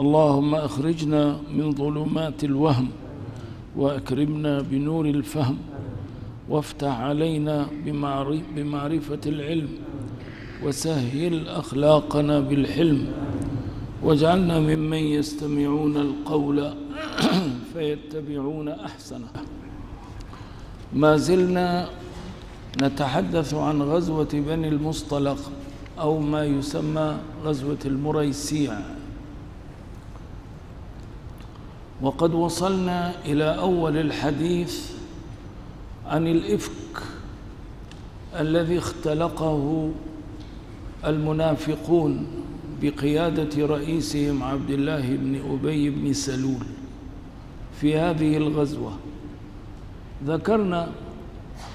اللهم أخرجنا من ظلمات الوهم وأكرمنا بنور الفهم وافتح علينا بمعرف- بمعرفة العلم وسهل أخلاقنا بالحلم واجعلنا ممن يستمعون القول فيتبعون أحسنه. ما زلنا نتحدث عن غزوة بني المصطلق أو ما يسمى غزوة المريسيع. وقد وصلنا إلى أول الحديث عن الإفك الذي اختلقه المنافقون بقيادة رئيسهم عبد الله بن أبي بن سلول في هذه الغزوة. ذكرنا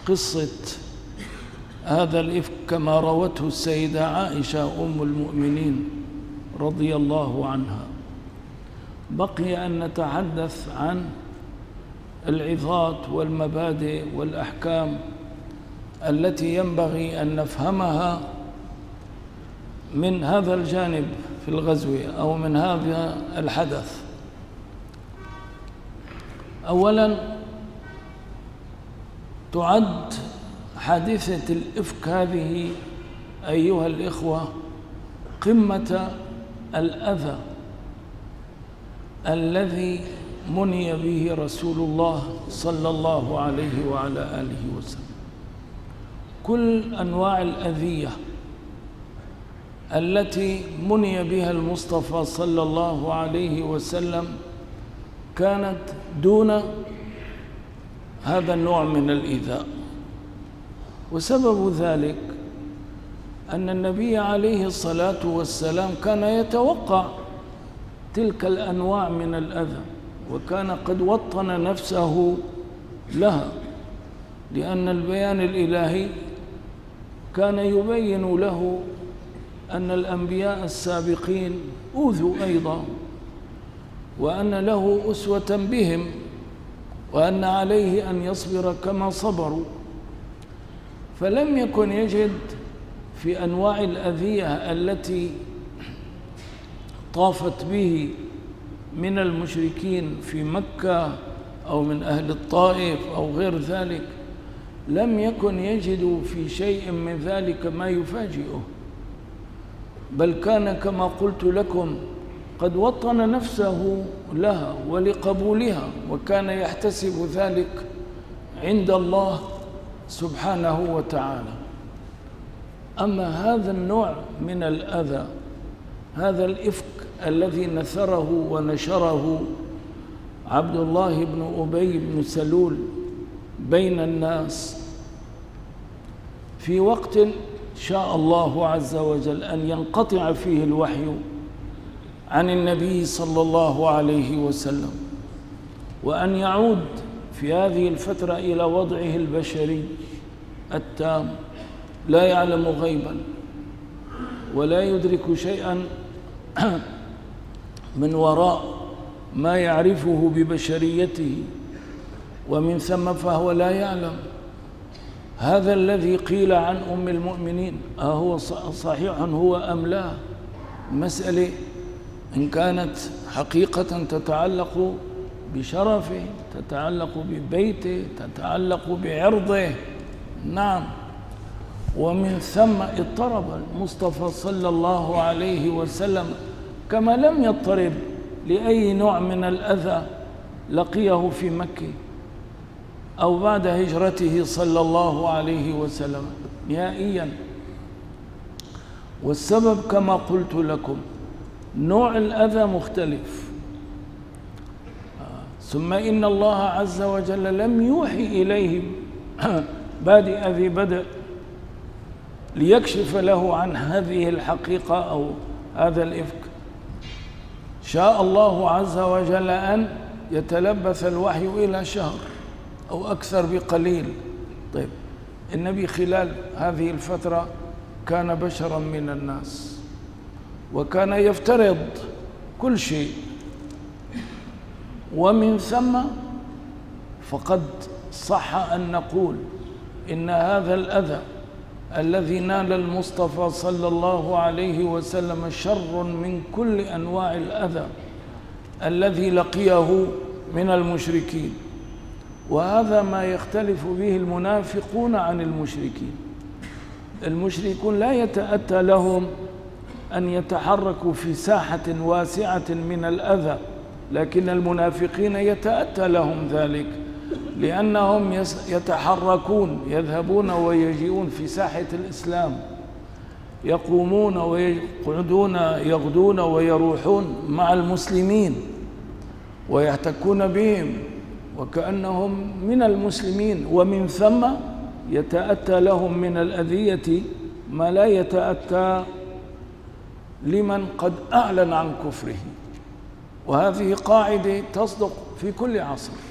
قصة هذا الإفك كما روته السيدة عائشة أم المؤمنين رضي الله عنها. بقي أن نتحدث عن العظات والمبادئ والأحكام التي ينبغي أن نفهمها من هذا الجانب في الغزو أو من هذا الحدث. أولا تعد حادثة الإفك هذه أيها الإخوة قمة الأذى. الذي مني به رسول الله صلى الله عليه وعلى آله وسلم. كل أنواع الأذية التي مني بها المصطفى صلى الله عليه وسلم كانت دون هذا النوع من الإيذاء. وسبب ذلك أن النبي عليه الصلاة والسلام كان يتوقع تلك الأنواع من الأذى وكان قد وطن نفسه لها لأن البيان الإلهي كان يبين له أن الأنبياء السابقين أوذوا أيضا وأن له أسوة بهم وأن عليه أن يصبر كما صبروا. فلم يكن يجد في أنواع الأذية التي طافت به من المشركين في مكة أو من أهل الطائف أو غير ذلك لم يكن يجد في شيء من ذلك ما يفاجئه. بل كان كما قلت لكم قد وطن نفسه لها ولقبولها وكان يحتسب ذلك عند الله سبحانه وتعالى. أما هذا النوع من الأذى هذا الإفك الذي نثره ونشره عبد الله بن أبي بن سلول بين الناس. في وقت شاء الله عز وجل أن ينقطع فيه الوحي عن النبي صلى الله عليه وسلم وأن يعود في هذه الفترة إلى وضعه البشري التام لا يعلم غيبا ولا يدرك شيئا. من وراء ما يعرفه ببشريته ومن ثم فهو لا يعلم. هذا الذي قيل عن أم المؤمنين أهو صحيح هو أم لا؟ مسألة إن كانت حقيقة تتعلق بشرفه تتعلق ببيته تتعلق بعرضه. نعم. ومن ثم اضطرب المصطفى صلى الله عليه وسلم كما لم يضطرب لأي نوع من الأذى لقيه في مكة أو بعد هجرته صلى الله عليه وسلم نهائيا. والسبب كما قلت لكم نوع الأذى مختلف. ثم إن الله عز وجل لم يوحي إليه بادئ ذي بدء ليكشف له عن هذه الحقيقة أو هذا الإفك. شاء الله عز وجل أن يتلبث الوحي إلى شهر أو أكثر بقليل. طيب النبي خلال هذه الفترة كان بشرا من الناس وكان يفترض كل شيء. ومن ثم فقد صح أن نقول إن هذا الأذى الذي نال المصطفى صلى الله عليه وسلم شر من كل أنواع الأذى الذي لقيه من المشركين. وهذا ما يختلف به المنافقون عن المشركين. المشركون لا يتأتى لهم أن يتحركوا في ساحة واسعة من الأذى لكن المنافقين يتأتى لهم ذلك. لأنهم يتحركون يذهبون ويجيئون في ساحة الإسلام. يقومون ويقعدون يغدون ويروحون مع المسلمين ويحتكون بهم. وكأنهم من المسلمين ومن ثم يتأتى لهم من الأذية ما لا يتأتى لمن قد أعلن عن كفره. وهذه قاعدة تصدق في كل عصر.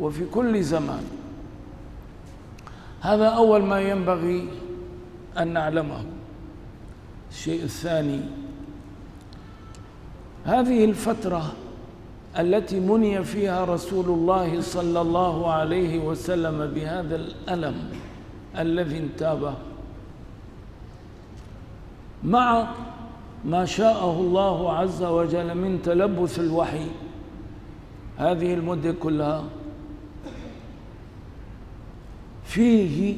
وفي كل زمان. هذا أول ما ينبغي أن نعلمه. الشيء الثاني هذه الفترة التي مني فيها رسول الله صلى الله عليه وسلم بهذا الألم الذي انتابه مع ما شاءه الله عز وجل من تلبس الوحي هذه المدة كلها فيه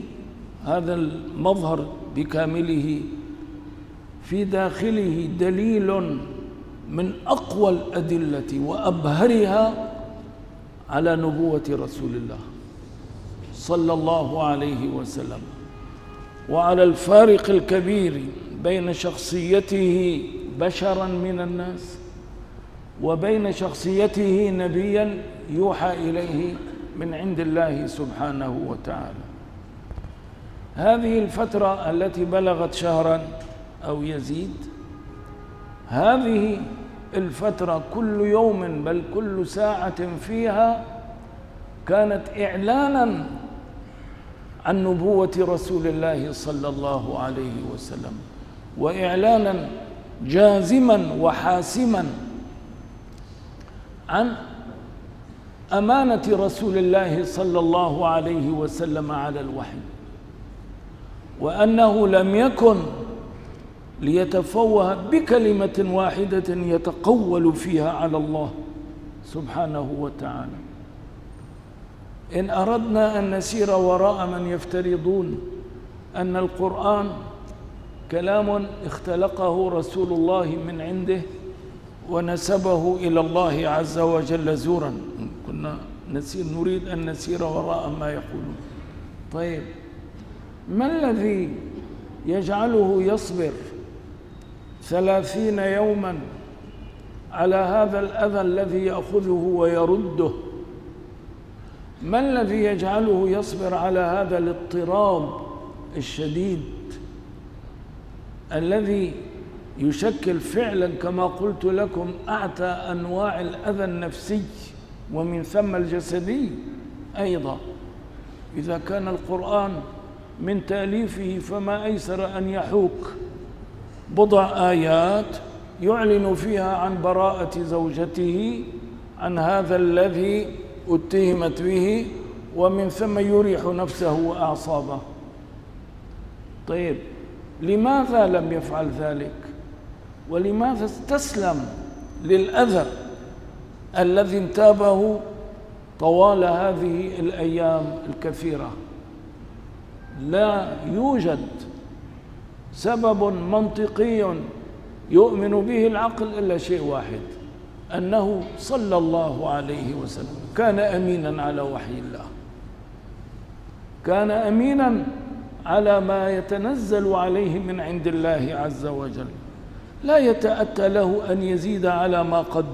هذا المظهر بكامله في داخله دليل من أقوى الأدلة وأبهرها على نبوة رسول الله صلى الله عليه وسلم. وعلى الفارق الكبير بين شخصيته بشرا من الناس وبين شخصيته نبيا يوحى إليه من عند الله سبحانه وتعالى. هذه الفترة التي بلغت شهرا أو يزيد هذه الفترة كل يوم بل كل ساعة فيها كانت إعلانا عن نبوة رسول الله صلى الله عليه وسلم وإعلانا جازما وحاسما عن أمانة رسول الله صلى الله عليه وسلم على الوحي وأنه لم يكن ليتفوه بكلمة واحدة يتقول فيها على الله سبحانه وتعالى. إن أردنا أن نسير وراء من يفترضون أن القرآن كلام اختلقه رسول الله من عنده ونسبه إلى الله عز وجل زورا. كنا نسير نريد أن نسير وراء ما يقولون. طيب ما الذي يجعله يصبر ثلاثين يوما على هذا الأذى الذي يأخذه ويرده؟ ما الذي يجعله يصبر على هذا الاضطراب الشديد الذي يشكل فعلا كما قلت لكم أعتى أنواع الأذى النفسي؟ ومن ثم الجسدي أيضا. إذا كان القرآن من تأليفه فما أيسر أن يحوك. بضع آيات يعلن فيها عن براءة زوجته عن هذا الذي اتهمت به ومن ثم يريح نفسه وأعصابه. طيب لماذا لم يفعل ذلك؟ ولماذا استسلم للأذى؟ الذي انتابه طوال هذه الأيام الكثيرة. لا يوجد سبب منطقي يؤمن به العقل إلا شيء واحد أنه صلى الله عليه وسلم. كان أمينا على وحي الله. كان أمينا على ما يتنزل عليه من عند الله عز وجل. لا يتأتى له أن يزيد على ما قد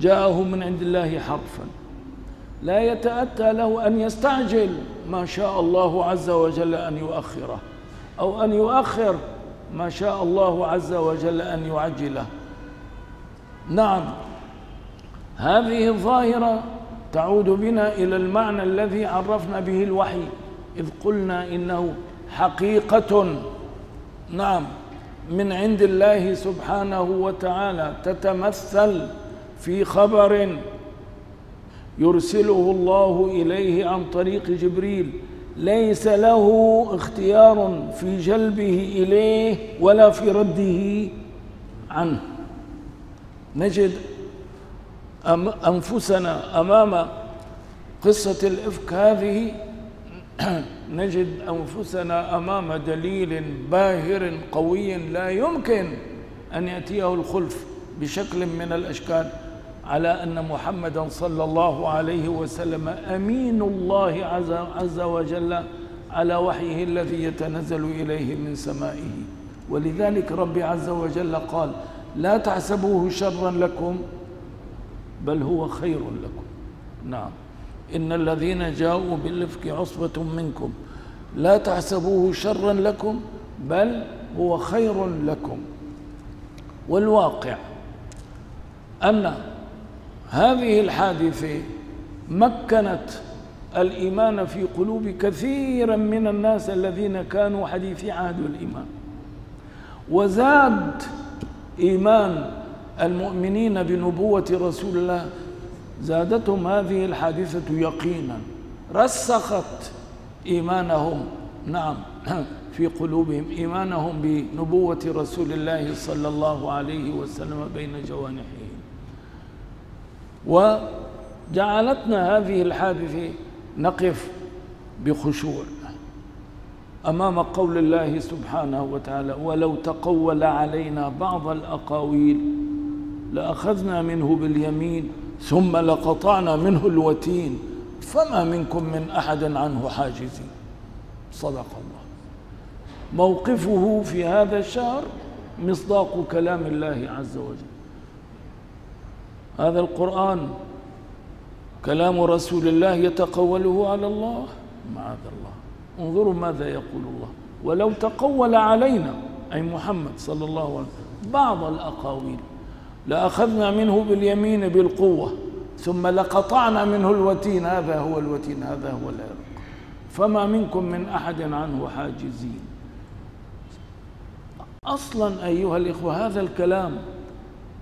جاءه من عند الله حرفا. لا يتأتى له أن يستعجل ما شاء الله عز وجل أن يؤخره أو أن يؤخر ما شاء الله عز وجل أن يعجله. نعم هذه الظاهرة تعود بنا إلى المعنى الذي عرفنا به الوحي إذ قلنا إنه حقيقة. نعم من عند الله سبحانه وتعالى تتمثل في خبر يرسله الله إليه عن طريق جبريل ليس له اختيار في جلبه إليه ولا في رده عنه. نجد أنفسنا أمام قصة الإفك هذه. نجد أنفسنا أمام دليل باهر قوي لا يمكن أن يأتيه الخلف بشكل من الأشكال. على أن محمدا صلى الله عليه وسلم أمين الله عز, وجل على وحيه الذي يتنزل إليه من سمائه. ولذلك ربي عز وجل قال لا تحسبوه شرا لكم بل هو خير لكم. نعم. إن الذين جاءوا بالإفك عصبة منكم. لا تحسبوه شرا لكم بل هو خير لكم. والواقع أن هذه الحادثة مكنت الإيمان في قلوب كثير من الناس الذين كانوا حديثي عهد الإيمان. وزاد إيمان المؤمنين بنبوة رسول الله. زادتهم هذه الحادثة يقينا. رسخت إيمانهم نعم في قلوبهم. إيمانهم بنبوة رسول الله صلى الله عليه وسلم بين جوانحهم وجعلتنا هذه الحادثة نقف بخشوع أمام قول الله سبحانه وتعالى ولو تقول علينا بعض الأقاويل لأخذنا منه باليمين ثم لقطعنا منه الوتين فما منكم من أحد عنه حاجزين صدق الله. موقفه في هذا الشهر مصداق كلام الله عز وجل. هذا القرآن كلام رسول الله يتقوله على الله. معاذ الله. انظروا ماذا يقول الله. ولو تقول علينا أي محمد صلى الله عليه وسلم بعض الأقاويل لأخذنا منه باليمين بالقوة ثم لقطعنا منه الوتين هذا هو الوتين هذا هو العرق. فما منكم من أحد عنه حاجزين. أصلا أيها الإخوة هذا الكلام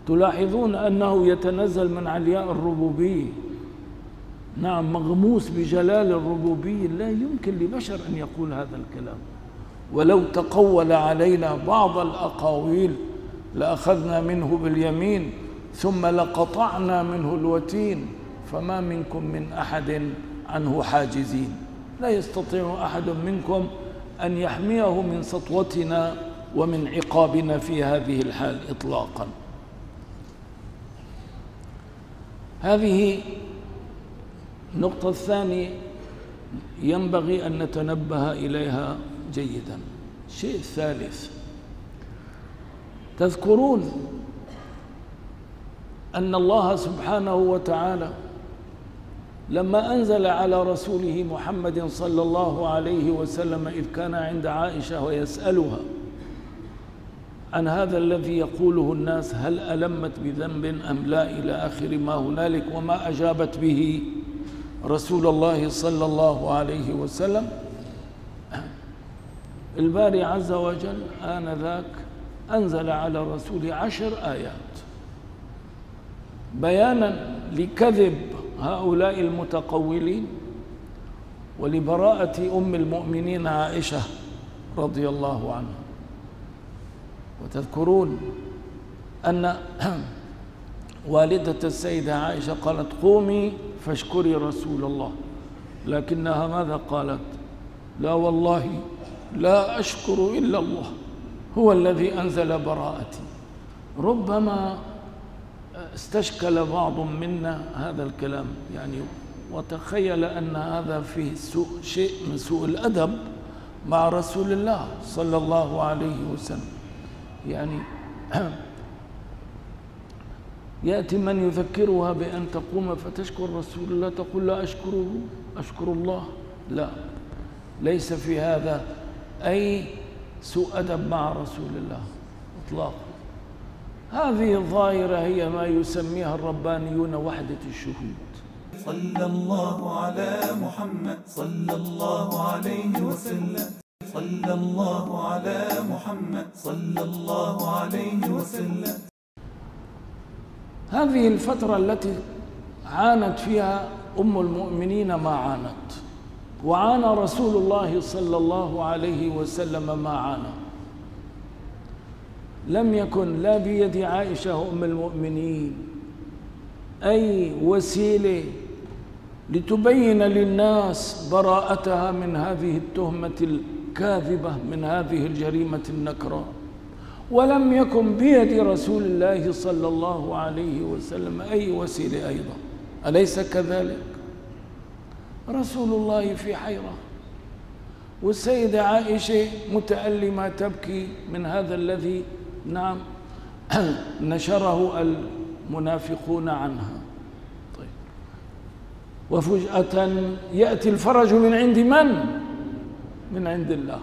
تلاحظون أنه يتنزل من علياء الربوبية. نعم مغموس بجلال الربوبية. لا يمكن لبشر أن يقول هذا الكلام. ولو تقول علينا بعض الأقاويل لأخذنا منه باليمين ثم لقطعنا منه الوتين فما منكم من أحد عنه حاجزين. لا يستطيع أحد منكم أن يحميه من سطوتنا ومن عقابنا في هذه الحال إطلاقا. هذه النقطة الثانية ينبغي أن نتنبه إليها جيدا. الشيء الثالث تذكرون أن الله سبحانه وتعالى لما أنزل على رسوله محمد صلى الله عليه وسلم إذ كان عند عائشة ويسألها عن هذا الذي يقوله الناس هل ألمت بذنب أم لا إلى آخر ما هنالك وما أجابت به رسول الله صلى الله عليه وسلم؟ الباري عز وجل آنذاك أنزل على الرسول عشر آيات. بيانا لكذب هؤلاء المتقولين ولبراءة أم المؤمنين عائشة رضي الله عنها. وتذكرون أن والدة السيدة عائشة قالت قومي فاشكري رسول الله. لكنها ماذا قالت؟ لا والله لا أشكر إلا الله هو الذي أنزل براءتي. ربما استشكل بعض منا هذا الكلام يعني وتخيل أن هذا فيه سوء شيء من سوء الأدب مع رسول الله صلى الله عليه وسلم. يعني يأتي من يذكرها بأن تقوم فتشكر رسول الله تقول لا أشكره أشكر الله لا. ليس في هذا أي سوء أدب مع رسول الله إطلاقا. هذه الظاهرة هي ما يسميها الربانيون وحدة الشهود. صلى الله على محمد صلى الله عليه وسلم. صلى الله على محمد. صلى الله عليه وسلم. هذه الفترة التي عانت فيها أم المؤمنين ما عانت. وعانى رسول الله صلى الله عليه وسلم ما عانى. لم يكن لا بيد عائشة أم المؤمنين أي وسيلة لتبين للناس براءتها من هذه التهمة الكاذبة من هذه الجريمة النكراء ولم يكن بيد رسول الله صلى الله عليه وسلم أي وسيلة أيضا. أليس كذلك؟ رسول الله في حيرة. والسيدة عائشة متألمة تبكي من هذا الذي نعم نشره المنافقون عنها. طيب. وفجأة يأتي الفرج من عند من؟ من عند الله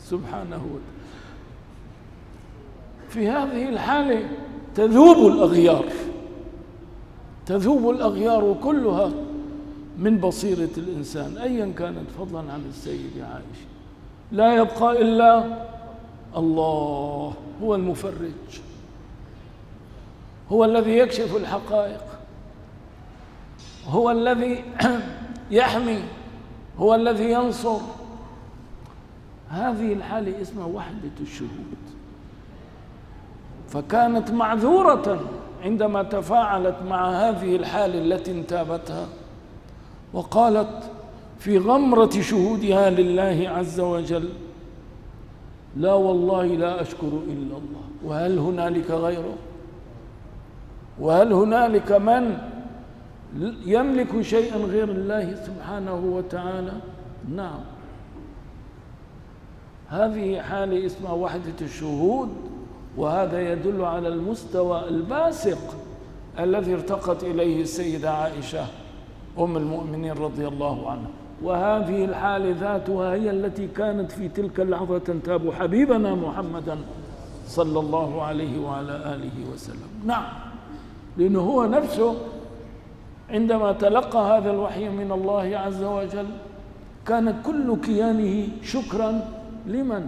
سبحانه وتعالى. في هذه الحالة تذوب الأغيار. تذوب الأغيار كلها من بصيرة الإنسان أيا كانت فضلا عن السيدة عائشة. لا يبقى إلا الله هو المفرج. هو الذي يكشف الحقائق. هو الذي يحمي. هو الذي ينصر. هذه الحالة اسمها وحدة الشهود. فكانت معذورة عندما تفاعلت مع هذه الحالة التي انتابتها وقالت في غمرة شهودها لله عز وجل لا والله لا أشكر إلا الله. وهل هنالك غيره؟ وهل هنالك من يملك شيئا غير الله سبحانه وتعالى؟ نعم. هذه حالة اسمها وحدة الشهود وهذا يدل على المستوى الباسق الذي ارتقت إليه السيدة عائشة أم المؤمنين رضي الله عنها. وهذه الحالة ذاتها هي التي كانت في تلك اللحظة تنتاب حبيبنا محمدا صلى الله عليه وعلى آله وسلم. نعم لأنه هو نفسه عندما تلقى هذا الوحي من الله عز وجل كان كل كيانه شكرا لمن؟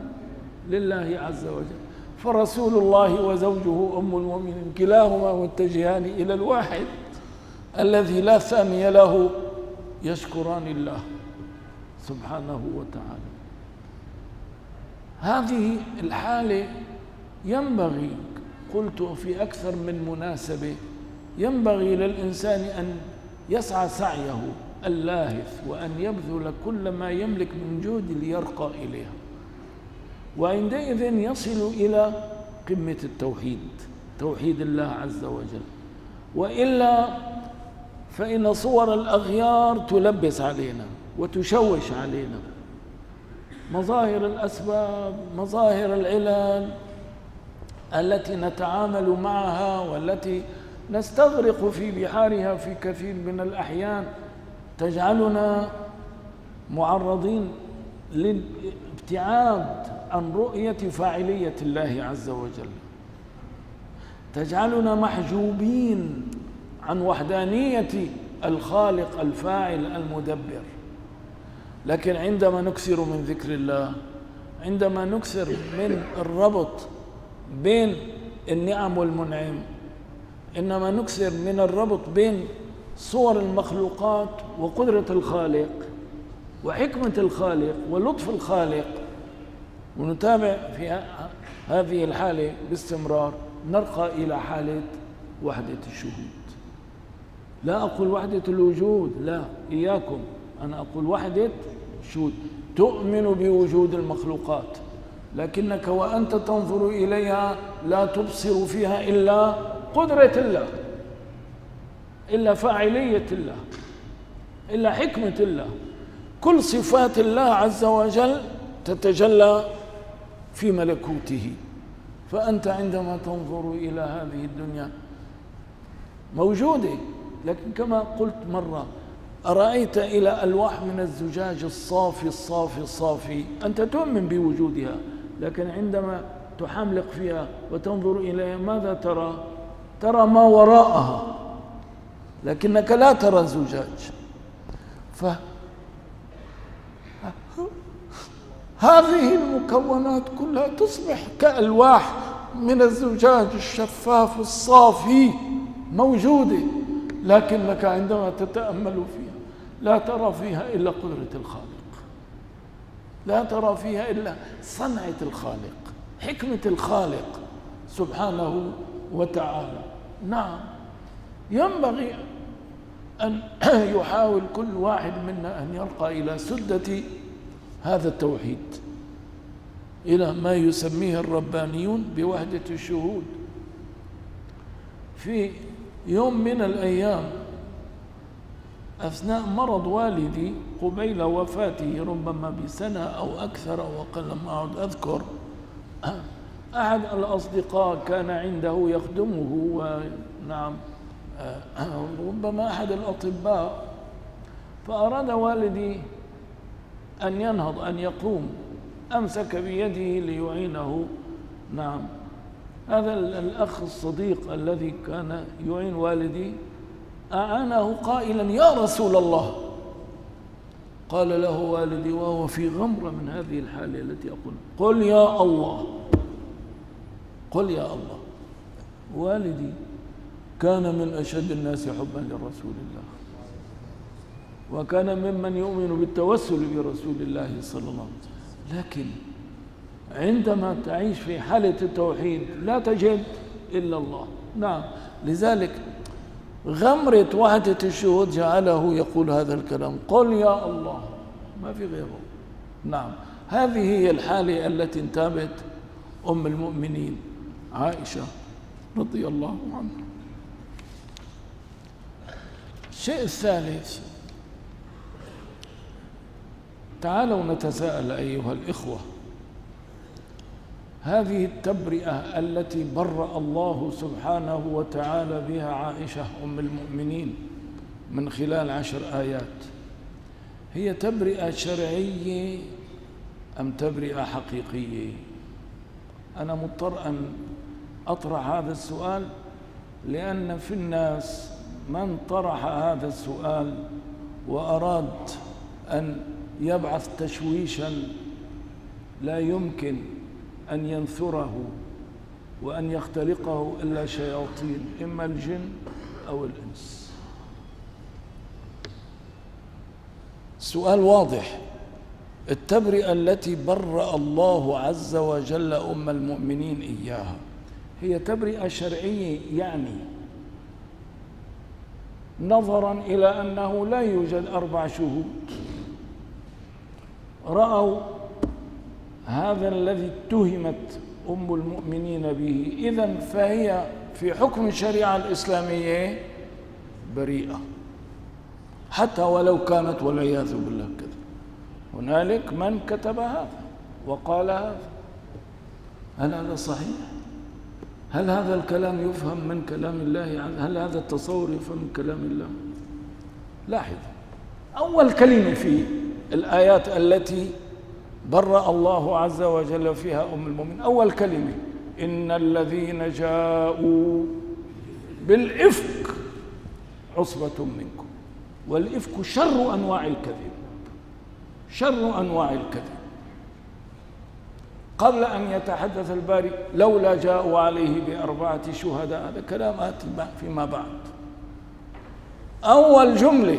لله عز وجل. فرسول الله وزوجه أم المؤمنين كلاهما متجهان إلى الواحد الذي لا ثاني له يشكران الله سبحانه وتعالى. هذه الحالة ينبغي قلت في أكثر من مناسبة ينبغي للإنسان أن يسعى سعيه اللاهث وأن يبذل كل ما يملك من جهد ليرقى إليها. وعندئذ يصل إلى قمة التوحيد توحيد الله عز وجل. وإلا فإن صور الأغيار تلبس علينا وتشوش علينا. مظاهر الأسباب مظاهر العلل التي نتعامل معها والتي نستغرق في بحارها في كثير من الأحيان تجعلنا معرضين للابتعاد عن رؤية فاعلية الله عز وجل. تجعلنا محجوبين عن وحدانية الخالق الفاعل المدبر. لكن عندما نكثر من ذكر الله عندما نكثر من الربط بين النعم والمنعم إنما نكثر من الربط بين صور المخلوقات وقدرة الخالق وحكمة الخالق ولطف الخالق ونتابع في هذه الحالة باستمرار. نرقى إلى حالة وحدة الشهود. لا أقول وحدة الوجود لا إياكم. أنا أقول وحدة الشهود. تؤمن بوجود المخلوقات لكنك وأنت تنظر إليها لا تبصر فيها إلا قدرة الله إلا فاعلية الله إلا حكمة الله. كل صفات الله عز وجل تتجلى في ملكوته. فأنت عندما تنظر إلى هذه الدنيا موجودة لكن كما قلت مرة أرأيت إلى ألواح من الزجاج الصافي الصافي الصافي؟ أنت تؤمن بوجودها لكن عندما تحملق فيها وتنظر إليها ماذا ترى؟ ترى ما وراءها لكنك لا ترى الزجاج. ف هذه المكونات كلها تصبح كألواح من الزجاج الشفاف الصافي موجودة لكنك عندما تتأمل فيها لا ترى فيها إلا قدرة الخالق. لا ترى فيها إلا صنعة الخالق حكمة الخالق سبحانه وتعالى. نعم ينبغي أن يحاول كل واحد منا أن يرقى إلى سدة هذا التوحيد. إلى ما يسميه الربانيون بوحدة الشهود. في يوم من الأيام أثناء مرض والدي قبيل وفاته ربما بسنة أو أكثر أو أقل ما أعد أذكر أحد الأصدقاء كان عنده يخدمه ونعم ربما أحد الأطباء فأراد والدي أن ينهض أن يقوم. أمسك بيده ليعينه. نعم. هذا الأخ الصديق الذي كان يعين والدي أعانه قائلا يا رسول الله. قال له والدي وهو في غمرة من هذه الحالة التي أقول. قل يا الله. قل يا الله. والدي كان من أشد الناس حبا لرسول الله. وكان ممن يؤمن بالتوسل برسول الله صلى الله عليه وسلم. لكن عندما تعيش في حالة التوحيد لا تجد إلا الله. نعم. لذلك غمرة وحدة الشهود جعله يقول هذا الكلام. قل يا الله. ما في غيره. نعم. هذه هي الحالة التي انتابت أم المؤمنين عائشة رضي الله عنها. الشيء الثالث تعالوا نتساءل أيها الإخوة. هذه التبرئة التي برأ الله سبحانه وتعالى بها عائشة أم المؤمنين من خلال عشر آيات. هي تبرئة شرعية أم تبرئة حقيقية؟ أنا مضطر أن أطرح هذا السؤال لأن في الناس من طرح هذا السؤال وأراد أن يبعث تشويشا لا يمكن أن ينثره وأن يختلقه إلا شياطين إما الجن أو الإنس. سؤال واضح. التبرئة التي برأ الله عز وجل أم المؤمنين إياها هي تبرئة شرعية يعني نظرا إلى أنه لا يوجد أربع شهود. رأوا هذا الذي اتهمت أم المؤمنين به. إذا فهي في حكم الشريعة الإسلامية بريئة. حتى ولو كانت والعياذ بالله كذا. هنالك من كتب هذا وقال هذا. هل هذا صحيح؟ هل هذا الكلام يفهم من كلام الله هل هذا التصور يفهم من كلام الله؟ لاحظ أول كلمة في الآيات التي برأ الله عز وجل فيها أم المؤمنين. أول كلمة إن الذين جاءوا بالإفك عصبة منكم والإفك شر أنواع الكذب شر أنواع الكذب. قبل أن يتحدث الباري لولا جاءوا عليه بأربعة شهداء هذا كلام فيما بعد. أول جملة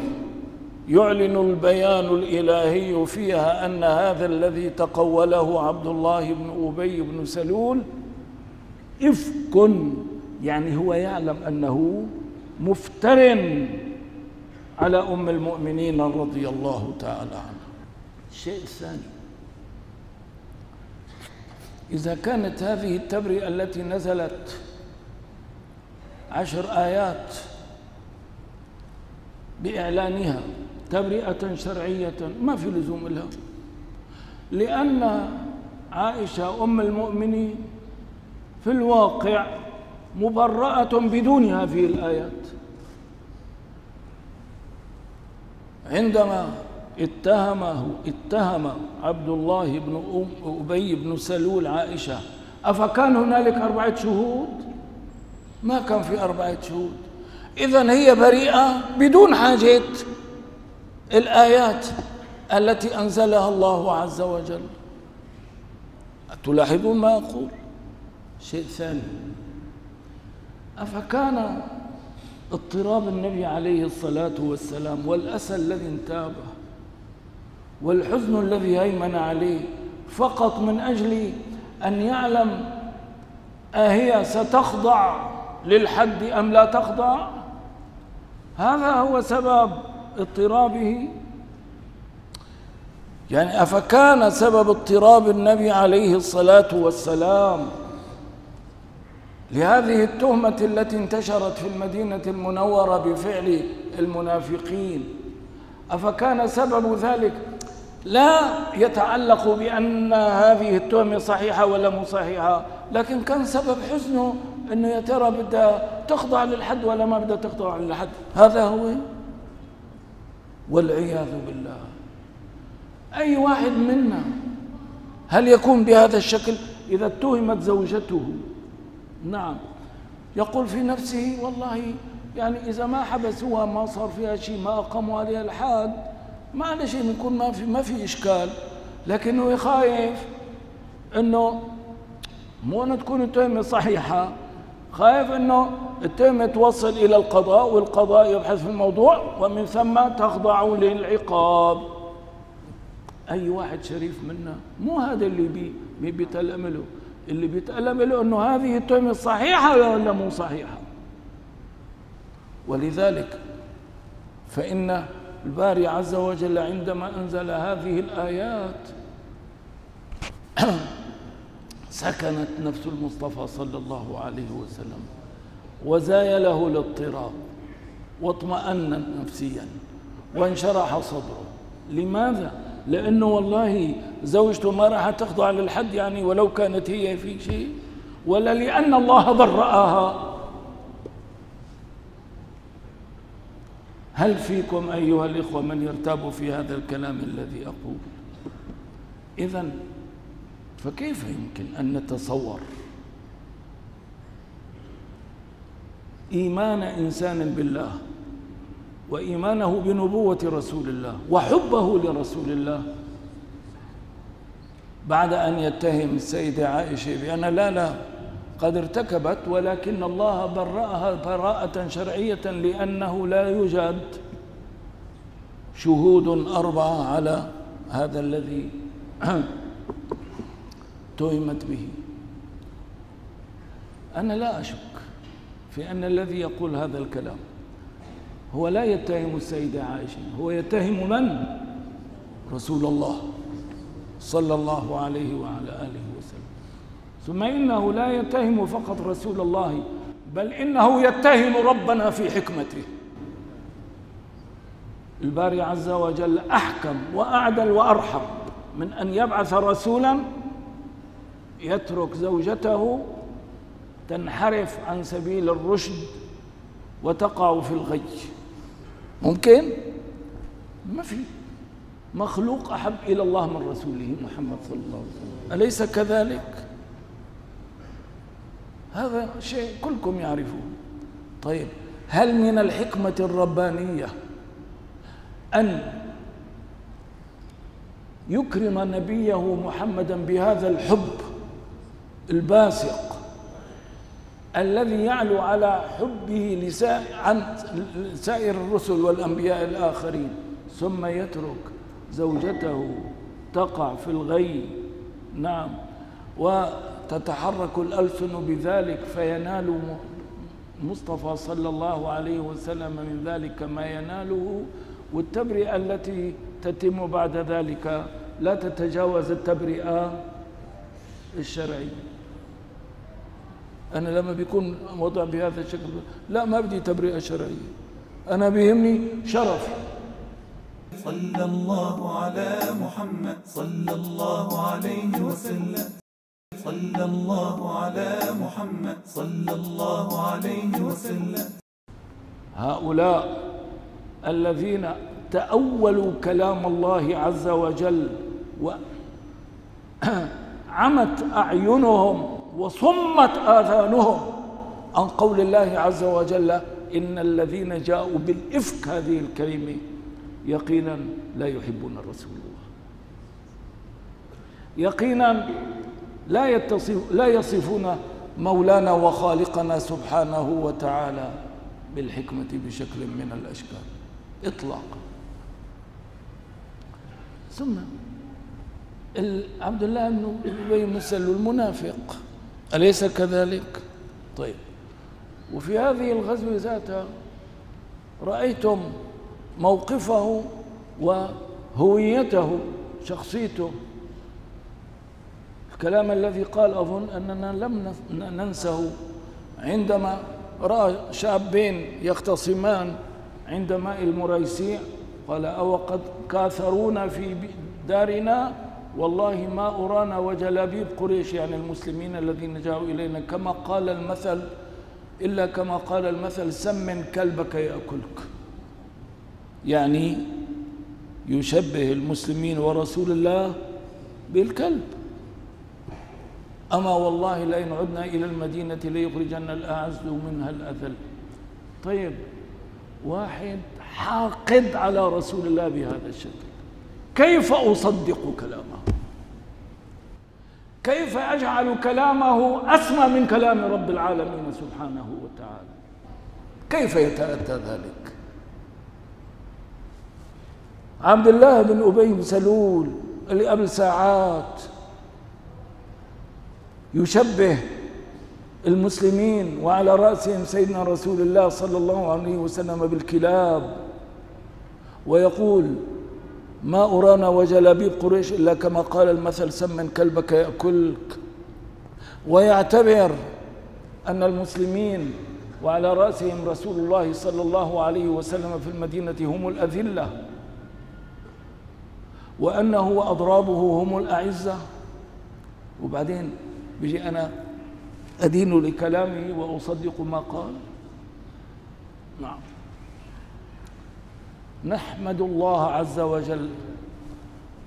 يعلن البيان الإلهي فيها أن هذا الذي تقوله عبد الله بن أبي بن سلول إفك يعني هو يعلم أنه مفتر على أم المؤمنين رضي الله تعالى عنها الشيء الثاني إذا كانت هذه التبرئة التي نزلت عشر آيات بإعلانها تبرئة شرعية. ما في لزوم لها. لأن عائشة أم المؤمنين في الواقع مبرأة بدون هذه الآيات. عندما اتهمه اتهم عبد الله بن أبي بن سلول عائشة أفكان هنالك أربعة شهود؟ ما كان في أربعة شهود. إذا هي بريئة بدون حاجة. الآيات التي أنزلها الله عز وجل. تلاحظون ما أقول؟ شيء ثاني. أفكان اضطراب النبي عليه الصلاة والسلام والأسى الذي انتابه والحزن الذي هيمن عليه فقط من أجل أن يعلم أهي ستخضع للحد أم لا تخضع؟ هذا هو سبب اضطرابه؟ يعني أفكان سبب اضطراب النبي عليه الصلاة والسلام لهذه التهمة التي انتشرت في المدينة المنورة بفعل المنافقين. أفكان سبب ذلك؟ لا يتعلق بأن هذه التهمة صحيحة ولا مو صحيحة لكن كان سبب حزنه أنه يا ترى بدها تخضع للحد ولا ما بدها تخضع للحد؟ هذا هو والعياذ بالله. أي واحد منا هل يكون بهذا الشكل؟ إذا اتهمت زوجته. نعم. يقول في نفسه والله يعني إذا ما حبسوها ما صار فيها شيء ما أقاموا عليها الحاد معلش يكون ما في ما في إشكال. لكنه خايف إنه مو أنه تكون التهمة صحيحة. خايف أنه التهمة توصل إلى القضاء والقضاء يبحث في الموضوع ومن ثم تخضع للعقاب. أي واحد شريف منا مو هذا اللي بي بي بيتألم له. اللي بيتألم له أنه هذه التهمة صحيحة ولا مو صحيحة. ولذلك فإن الباري عز وجل عندما أنزل هذه الآيات سكنت نفس المصطفى صلى الله عليه وسلم. وزايله الاضطراب واطمأن نفسيا وانشرح صدره. لماذا؟ لأنه والله زوجته ما راح تخضع للحد يعني ولو كانت هي في شيء ولا لأن الله برأها هل فيكم أيها الإخوة من يرتاب في هذا الكلام الذي أقول؟ إذا فكيف يمكن أن نتصور إيمان إنسان بالله وإيمانه بنبوة رسول الله وحبه لرسول الله بعد أن يتهم السيدة عائشة بأن لا لا قد ارتكبت ولكن الله برأها براءة شرعية لأنه لا يوجد شهود أربعة على هذا الذي تهمت به. أنا لا أشك في أن الذي يقول هذا الكلام هو لا يتهم السيدة عائشة هو يتهم من؟ رسول الله صلى الله عليه وعلى آله وسلم. ثم إنه لا يتهم فقط رسول الله بل إنه يتهم ربنا في حكمته. الباري عز وجل أحكم وأعدل وأرحم من أن يبعث رسولا يترك زوجته تنحرف عن سبيل الرشد وتقع في الغي ممكن؟ ما في. مخلوق أحب إلى الله من رسوله محمد صلى الله عليه وسلم. أليس كذلك؟ هذا شيء كلكم يعرفون طيب هل من الحكمة الربانية أن يكرم نبيه محمدا بهذا الحب الباسق الذي يعلو على حبه لسائر عن سائر الرسل والأنبياء الآخرين ثم يترك زوجته تقع في الغي. نعم. وتتحرك الألسن بذلك فينال مصطفى صلى الله عليه وسلم من ذلك ما يناله. والتبرئة التي تتم بعد ذلك لا تتجاوز التبرئة الشرعي أنا لما بيكون وضع بهذا الشكل لا ما بدي تبرئة شرعية. أنا بيهمني شرف. صلى الله على محمد صلى الله عليه وسلم. صلى الله على محمد صلى الله عليه وسلم. هؤلاء الذين تأولوا كلام الله عز وجل وعمت أعينهم وصمت آذانهم عن قول الله عز وجل إن الذين جاءوا بالإفك هذه الكلمة يقينا لا يحبون الرسول الله. يقينا لا يتصف لا يصفون مولانا وخالقنا سبحانه وتعالى بالحكمة بشكل من الأشكال إطلاقا. ثم عبد الله بن بن سلول المنافق أليس كذلك؟ طيب. وفي هذه الغزوة ذاتها رأيتم موقفه وهويته شخصيته. الكلام الذي قال أظن أننا لم ننسه عندما رأى شابين يختصمان عند ماء المريسيع. قال أو قد كاثرونا في دارنا؟ والله ما أرانا وجلابيب قريش يعني المسلمين الذين جاءوا إلينا. كما قال المثل إلا كما قال المثل سمن كلبك يأكلك. يعني يشبه المسلمين ورسول الله بالكلب. أما والله لئن عدنا إلى المدينة ليخرجن الأعز منها الأذل. طيب واحد حاقد على رسول الله بهذا الشكل. كيف أصدق كلامه؟ كيف أجعل كلامه أسمى من كلام رب العالمين سبحانه وتعالى؟ كيف يتأتى ذلك؟ عبد الله بن أبي بن سلول اللي قبل ساعات يشبه المسلمين وعلى رأسهم سيدنا رسول الله صلى الله عليه وسلم بالكلاب ويقول ما أرانا وجلابيب قريش إلا كما قال المثل سمن كلبك يأكلك. ويعتبر أن المسلمين وعلى رأسهم رسول الله صلى الله عليه وسلم في المدينة هم الأذلة وأنه وأضرابه هم الأعزة. وبعدين بيجي أنا أدين لكلامه وأصدق ما قال. نعم. نحمد الله عز وجل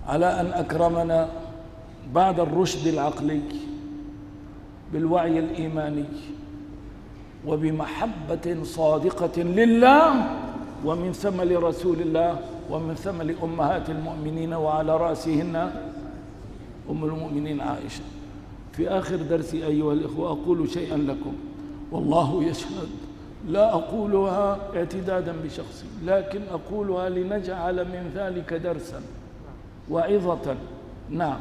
على أن أكرمنا بعد الرشد العقلي بالوعي الإيماني وبمحبة صادقة لله ومن ثم لرسول الله ومن ثم لأمهات المؤمنين وعلى رأسهن أم المؤمنين عائشة. في آخر درسي أيها الإخوة أقول شيئا لكم والله يشهد لا أقولها اعتدادا بشخصي لكن أقولها لنجعل من ذلك درسا وعظة. نعم.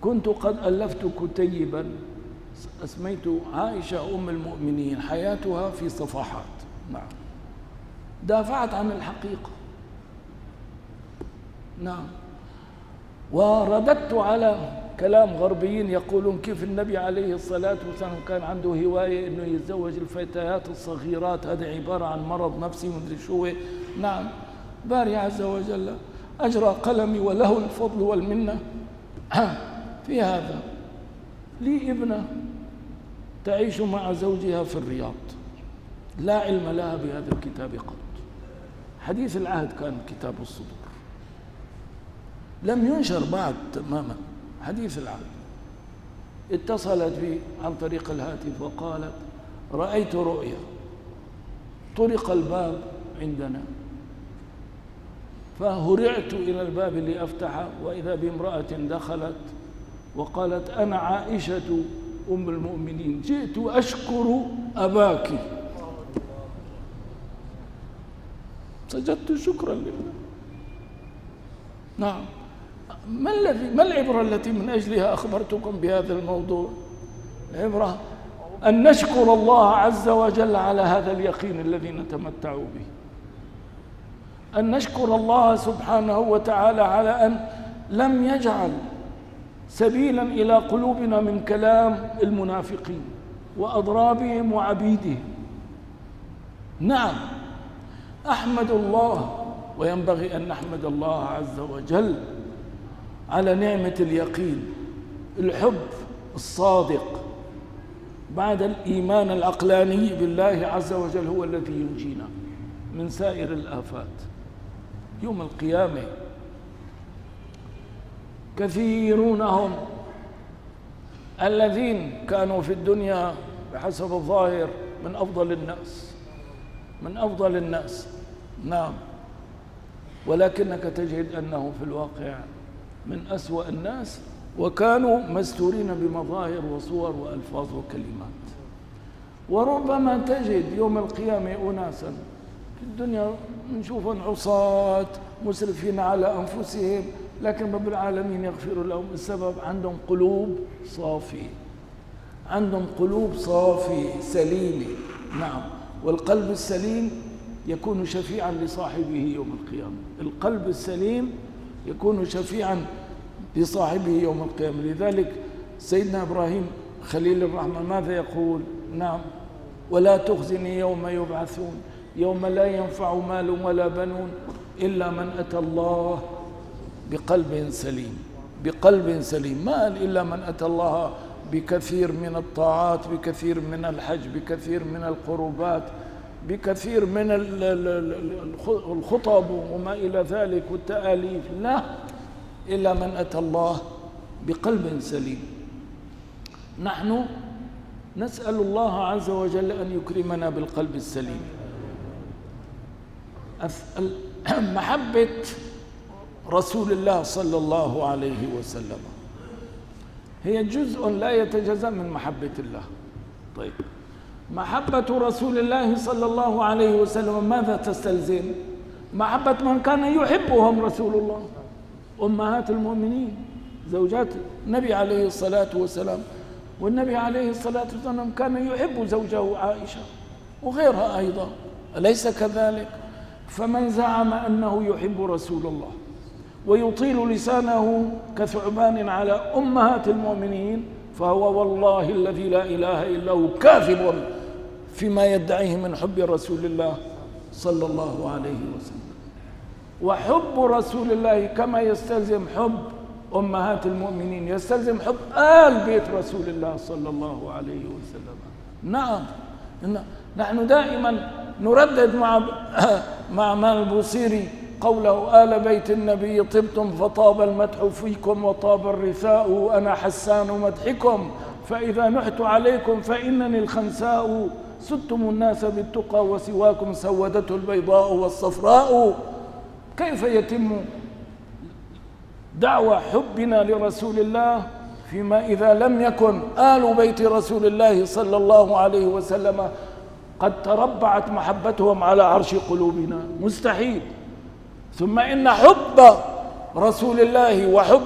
كنت قد ألفت كتيبا أسميت عائشة أم المؤمنين حياتها في صفحات. نعم. دافعت عن الحقيقة. نعم. ورددت على كلام غربيين يقولون كيف النبي عليه الصلاة والسلام كان عنده هواية أنه يتزوج الفتيات الصغيرات. هذا عبارة عن مرض نفسي ومدري شو. نعم. باري عز وجل أجرى قلمي وله الفضل والمنة. في هذا. لي ابنة تعيش مع زوجها في الرياض. لا علم لها بهذا الكتاب قط. حديث العهد كان كتاب الصدور. لم ينشر بعد تماما. حديث العهد اتصلت بي عن طريق الهاتف وقالت رأيت رؤيا. طرق الباب عندنا. فهرعت إلى الباب لأفتحه وإذا بامرأة دخلت وقالت أنا عائشة أم المؤمنين. جئت أشكر أباك. سجدت شكرا لله. نعم. ما الذي ما العبرة التي من أجلها أخبرتكم بهذا الموضوع؟ العبرة أن نشكر الله عز وجل على هذا اليقين الذي نتمتع به. أن نشكر الله سبحانه وتعالى على أن لم يجعل سبيلا إلى قلوبنا من كلام المنافقين وأضرابهم وعبيدهم. نعم أحمد الله وينبغي أن نحمد الله عز وجل على نعمة اليقين الحب الصادق. بعد الإيمان العقلاني بالله عز وجل هو الذي ينجينا من سائر الآفات. يوم القيامة كثيرون هم الذين كانوا في الدنيا بحسب الظاهر من أفضل الناس من أفضل الناس. نعم. ولكنك تجد أنه في الواقع من أسوأ الناس وكانوا مستورين بمظاهر وصور وألفاظ وكلمات. وربما تجد يوم القيامة أناسا في الدنيا نشوفهم عصاة مسرفين على أنفسهم لكن رب العالمين يغفر لهم السبب. عندهم قلوب صافية. عندهم قلوب صافية سليمة. نعم. والقلب السليم يكون شفيعا لصاحبه يوم القيامة. القلب السليم يكون شفيعا لصاحبه يوم القيامة. لذلك سيدنا إبراهيم خليل الرحمن ماذا يقول؟ نعم. ولا تخزني يوم يبعثون يوم لا ينفع مال ولا بنون إلا من أتى الله بقلب سليم بقلب سليم. ما إلا من أتى الله بكثير من الطاعات بكثير من الحج بكثير من القربات. بكثير من الخطب وما إلى ذلك والتآليف. لا إلا من أتى الله بقلب سليم. نحن نسأل الله عز وجل أن يكرمنا بالقلب السليم. محبة رسول الله صلى الله عليه وسلم. هي جزء لا يتجزأ من محبة الله. طيب. محبة رسول الله صلى الله عليه وسلم ماذا تستلزم؟ محبة من كان يحبهم رسول الله. أمهات المؤمنين زوجات النبي عليه الصلاة والسلام. والنبي عليه الصلاة والسلام كان يحب زوجه عائشة وغيرها أيضا أليس كذلك؟ فمن زعم أنه يحب رسول الله ويطيل لسانه كثعبان على أمهات المؤمنين فهو والله الذي لا إله إلا هو كاذب. فيما يدعيه من حب رسول الله صلى الله عليه وسلم. وحب رسول الله كما يستلزم حب أمهات المؤمنين. يستلزم حب آل بيت رسول الله صلى الله عليه وسلم. نعم. نحن دائما نردد مع مع مال البوصيري قوله آل بيت النبي طبتم فطاب المدح فيكم وطاب الرثاء أنا حسان مدحكم. فإذا نحت عليكم فإنني الخنساء سدتم الناس بالتقى وسواكم سودته البيضاء والصفراء. كيف يتم دعوى حبنا لرسول الله فيما إذا لم يكن آل بيت رسول الله صلى الله عليه وسلم قد تربعت محبتهم على عرش قلوبنا؟ مستحيل. ثم إن حب رسول الله وحب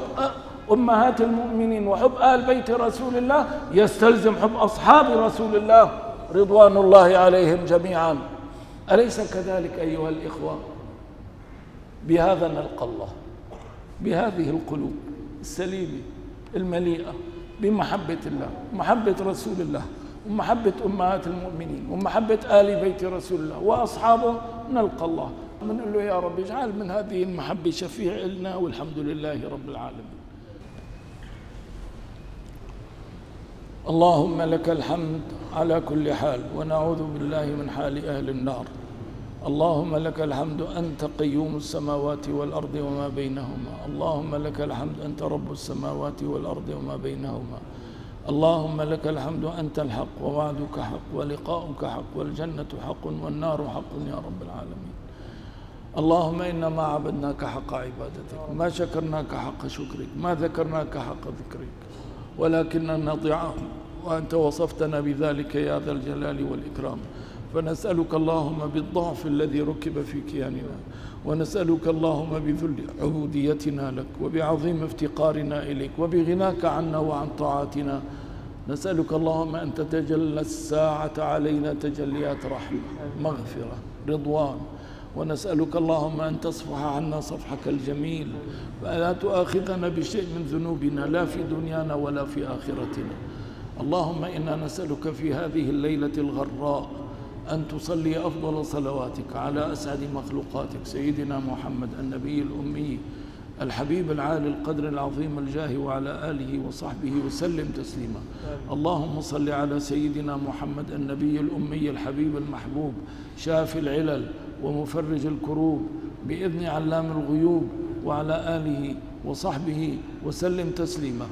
أمهات المؤمنين وحب آل بيت رسول الله يستلزم حب أصحاب رسول الله رضوان الله عليهم جميعا. أليس كذلك أيها الإخوة؟ بهذا نلقى الله بهذه القلوب السليمة المليئة بمحبة الله محبة رسول الله ومحبة أمهات المؤمنين ومحبة آل بيت رسول الله وأصحابه. نلقى الله. بنقول له يا رب اجعل من هذه المحبة شفيع لنا والحمد لله رب العالمين. اللهم لك الحمد على كل حال ونعوذ بالله من حال أهل النار. اللهم لك الحمد أنت قيوم السماوات والأرض وما بينهما. اللهم لك الحمد أنت رب السماوات والأرض وما بينهما. اللهم لك الحمد أنت الحق ووعدك حق ولقاؤك حق والجنة حق والنار حق يا رب العالمين. اللهم إنما عبدناك حق عبادتك ما شكرناك حق شكرك ما ذكرناك حق ذكرك. ولكننا ضعاف وأنت وصفتنا بذلك يا ذا الجلال والإكرام. فنسألك اللهم بالضعف الذي ركب في كياننا ونسألك اللهم بذل عبوديتنا لك وبعظيم افتقارنا إليك وبغناك عنا وعن طاعاتنا نسألك اللهم أن تتجلى الساعة علينا تجليات رحمة مغفرة رضوان ونسألك اللهم أن تصفح عنا صفحك الجميل ولا تؤاخذنا بشيء من ذنوبنا لا في دنيانا ولا في آخرتنا. اللهم إنا نسألك في هذه الليلة الغراء أن تصلي أفضل صلواتك على أسعد مخلوقاتك سيدنا محمد النبي الأمي الحبيب العالي القدر العظيم الجاه وعلى آله وصحبه وسلم تسليما. اللهم صل على سيدنا محمد النبي الأمي الحبيب المحبوب شافي العلل ومفرج الكروب بإذن علام الغيوب وعلى آله وصحبه وسلم تسليما.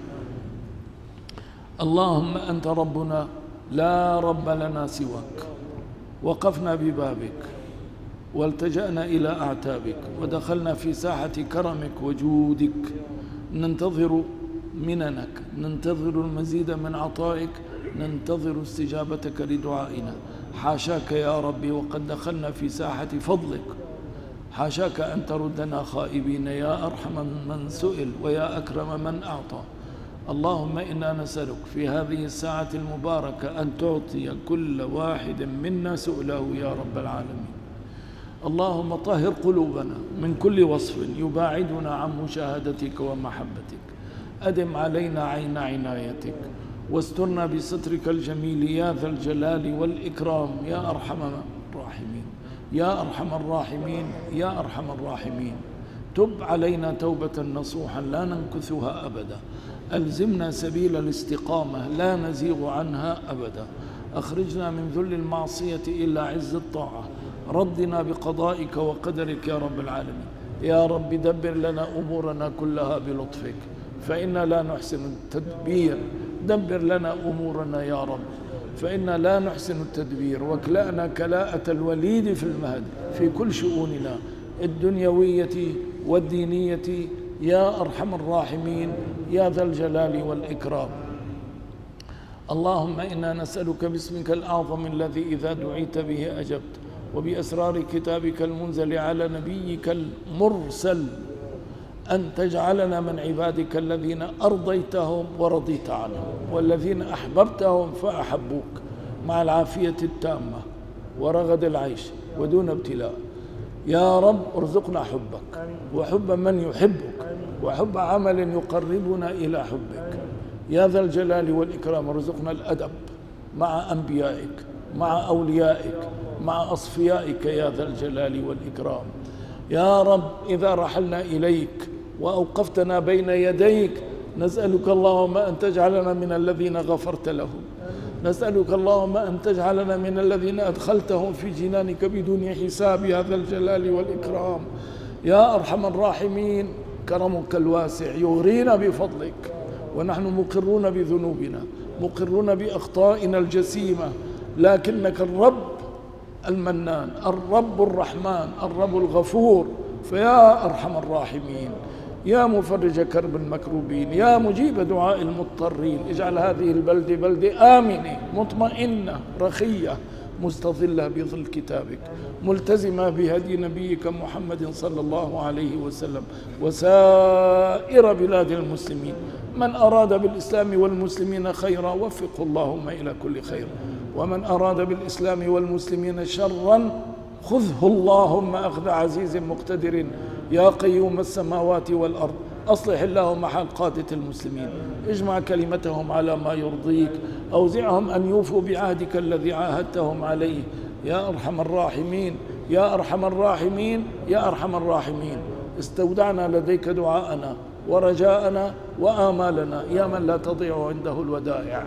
اللهم أنت ربنا لا رب لنا سواك. وقفنا ببابك. والتجأنا إلى أعتابك. ودخلنا في ساحة كرمك وجودك. ننتظر مننك. ننتظر المزيد من عطائك. ننتظر استجابتك لدعائنا. حاشاك يا ربي وقد دخلنا في ساحة فضلك. حاشاك أن تردنا خائبين يا أرحم من سئل ويا أكرم من أعطى. اللهم إنا نسألك في هذه الساعة المباركة أن تعطي كل واحد منا سؤله يا رب العالمين. اللهم طهر قلوبنا من كل وصف يباعدنا عن مشاهدتك ومحبتك. أدم علينا عين عنايتك. واسترنا بسترك الجميل يا ذا الجلال والإكرام يا أرحم الراحمين. يا أرحم الراحمين يا أرحم الراحمين. تب علينا توبة نصوحا لا ننكثها أبدا. ألزمنا سبيل الاستقامة لا نزيغ عنها أبدا. أخرجنا من ذل المعصية إلى عز الطاعة. ردنا بقضائك وقدرك يا رب العالمين. يا رب دبر لنا أمورنا كلها بلطفك. فإنا لا نحسن التدبير. دبر لنا أمورنا يا رب. فإنا لا نحسن التدبير واكلأنا كلاءة الوليد في المهد في كل شؤوننا الدنيوية والدينية. يا أرحم الراحمين يا ذا الجلال والإكرام. اللهم إنا نسألك باسمك الأعظم الذي إذا دعيت به أجبت وبأسرار كتابك المنزل على نبيك المرسل. أن تجعلنا من عبادك الذين أرضيتهم ورضيت عنهم والذين أحببتهم فأحبوك مع العافية التامة ورغد العيش ودون ابتلاء. يا رب ارزقنا حبك وحب من يحبك وحب عمل يقربنا إلى حبك. يا ذا الجلال والإكرام ارزقنا الأدب مع أنبيائك مع أوليائك مع أصفيائك يا ذا الجلال والإكرام. يا رب إذا رحلنا إليك وأوقفتنا بين يديك. نسألك اللهم أن تجعلنا من الذين غفرت لهم. نسألك اللهم أن تجعلنا من الذين أدخلتهم في جنانك بدون حساب يا ذا الجلال والإكرام. يا أرحم الراحمين. كرمك الواسع. يغرينا بفضلك. ونحن مقرون بذنوبنا. مقرون بأخطائنا الجسيمة. لكنك الرب المنان. الرب الرحمن. الرب الغفور. فيا أرحم الراحمين. يا مفرج كرب المكروبين يا مجيب دعاء المضطرين. اجعل هذه البلد بلد آمنة مطمئنة رخية مستظلة بظل كتابك. ملتزمة بهدي نبيك محمد صلى الله عليه وسلم. وسائر بلاد المسلمين. من أراد بالإسلام والمسلمين خيرا وفقه اللهم إلى كل خير. ومن أراد بالإسلام والمسلمين شرا خذه اللهم أخذ عزيز مقتدر. يا قيوم السماوات والأرض أصلح اللهم حال قادة المسلمين. اجمع كلمتهم على ما يرضيك. أوزعهم أن يوفوا بعهدك الذي عاهدتهم عليه. يا أرحم الراحمين يا أرحم الراحمين يا أرحم الراحمين. استودعنا لديك دعاءنا ورجاءنا وآمالنا. يا من لا تضيع عنده الودائع.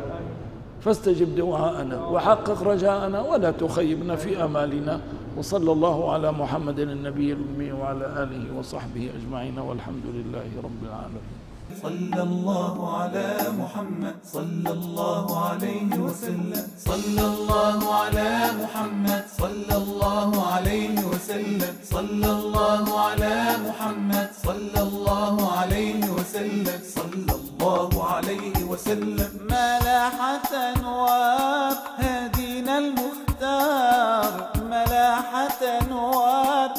فاستجب دعاءنا وحقق رجاءنا ولا تخيبنا في أمالنا وصلى الله على محمد النبي الأمي وعلى آله وصحبه أجمعين والحمد لله رب العالمين صلى الله على محمد. صلى الله عليه وسلم. صلى الله على محمد. صلى الله عليه وسلم. صلى الله على محمد. صلى الله عليه وسلم. صلى الله عليه وسلم. ملاحة أنوار هدينا المختار. ملاحة أنوار